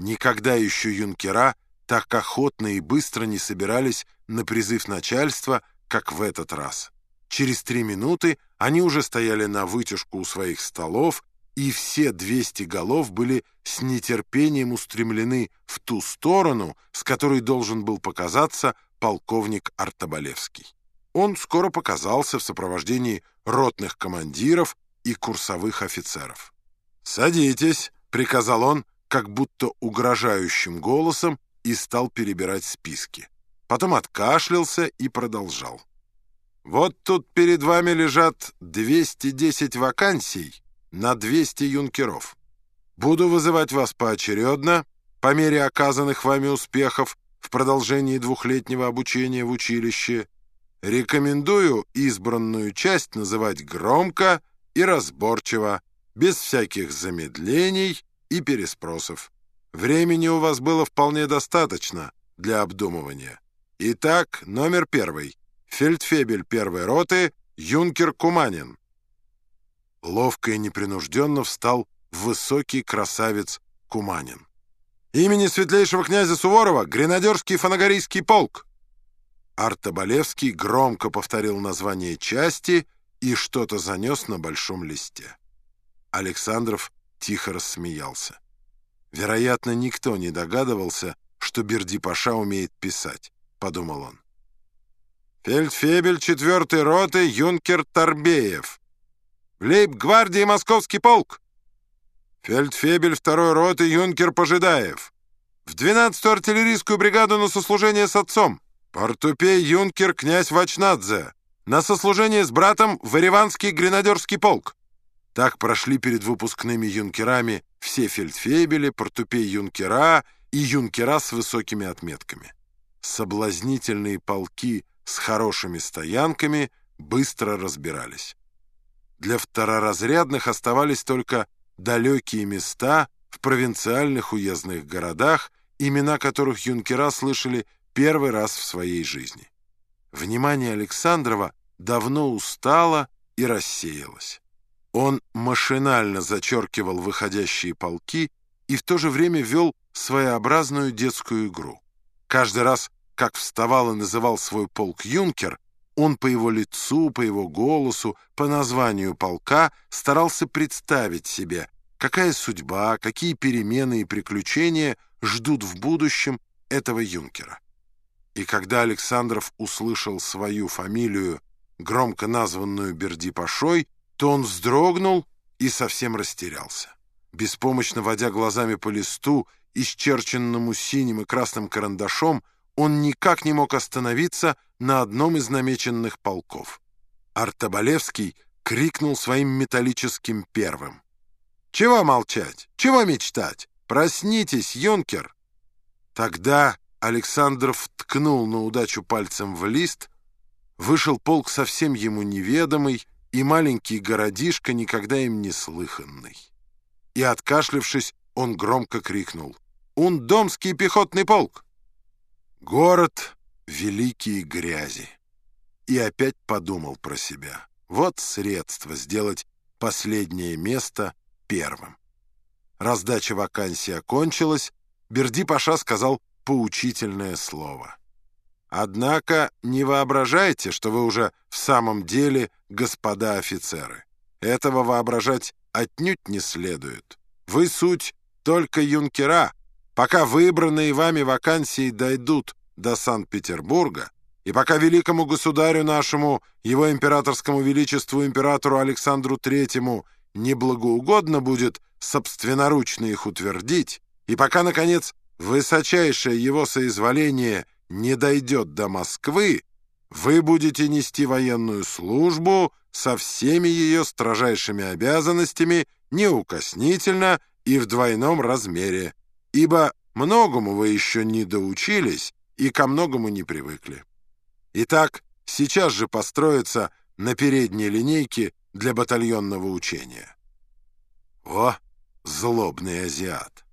Никогда еще юнкера так охотно и быстро не собирались на призыв начальства, как в этот раз. Через три минуты они уже стояли на вытяжку у своих столов, и все 200 голов были с нетерпением устремлены в ту сторону, с которой должен был показаться полковник Артобалевский. Он скоро показался в сопровождении ротных командиров и курсовых офицеров. «Садитесь», — приказал он, как будто угрожающим голосом, и стал перебирать списки. Потом откашлялся и продолжал. «Вот тут перед вами лежат 210 вакансий на 200 юнкеров. Буду вызывать вас поочередно, по мере оказанных вами успехов в продолжении двухлетнего обучения в училище. Рекомендую избранную часть называть громко и разборчиво, без всяких замедлений и переспросов. Времени у вас было вполне достаточно для обдумывания. Итак, номер первый. Фельдфебель первой роты, юнкер Куманин. Ловко и непринужденно встал высокий красавец Куманин. Имени светлейшего князя Суворова гренадерский фанагорийский полк. Артобалевский громко повторил название части и что-то занес на большом листе. Александров тихо рассмеялся. Вероятно, никто не догадывался, что Берди-Паша умеет писать, — подумал он. Фельдфебель четвертой роты юнкер Торбеев. Лейб-гвардии Московский полк. Фельдфебель второй роты юнкер Пожидаев. В 12-ю артиллерийскую бригаду на сослужение с отцом. Портупей юнкер князь Вачнадзе. На сослужение с братом в Ереванский гренадерский полк. Так прошли перед выпускными юнкерами все фельдфебели, портупей-юнкера и юнкера с высокими отметками. Соблазнительные полки с хорошими стоянками быстро разбирались. Для второразрядных оставались только далекие места в провинциальных уездных городах, имена которых юнкера слышали первый раз в своей жизни. Внимание Александрова давно устало и рассеялось. Он машинально зачеркивал выходящие полки и в то же время вел своеобразную детскую игру. Каждый раз, как вставал и называл свой полк «Юнкер», он по его лицу, по его голосу, по названию полка старался представить себе, какая судьба, какие перемены и приключения ждут в будущем этого юнкера. И когда Александров услышал свою фамилию, громко названную Берди-Пашой, то он вздрогнул и совсем растерялся. Беспомощно водя глазами по листу, исчерченному синим и красным карандашом, он никак не мог остановиться на одном из намеченных полков. Артобалевский крикнул своим металлическим первым. «Чего молчать? Чего мечтать? Проснитесь, юнкер!» Тогда Александров ткнул на удачу пальцем в лист, вышел полк совсем ему неведомый, и маленький городишко, никогда им не слыханный. И, откашлившись, он громко крикнул «Он домский пехотный полк!» Город — великие грязи. И опять подумал про себя. Вот средство сделать последнее место первым. Раздача вакансии окончилась, Берди-Паша сказал поучительное слово — Однако не воображайте, что вы уже в самом деле господа офицеры. Этого воображать отнюдь не следует. Вы суть только юнкера. Пока выбранные вами вакансии дойдут до Санкт-Петербурга, и пока великому государю нашему, его императорскому величеству императору Александру Третьему, неблагоугодно будет собственноручно их утвердить, и пока, наконец, высочайшее его соизволение — не дойдет до Москвы, вы будете нести военную службу со всеми ее строжайшими обязанностями неукоснительно и в двойном размере, ибо многому вы еще не доучились и ко многому не привыкли. Итак, сейчас же построиться на передней линейке для батальонного учения. О, злобный азиат!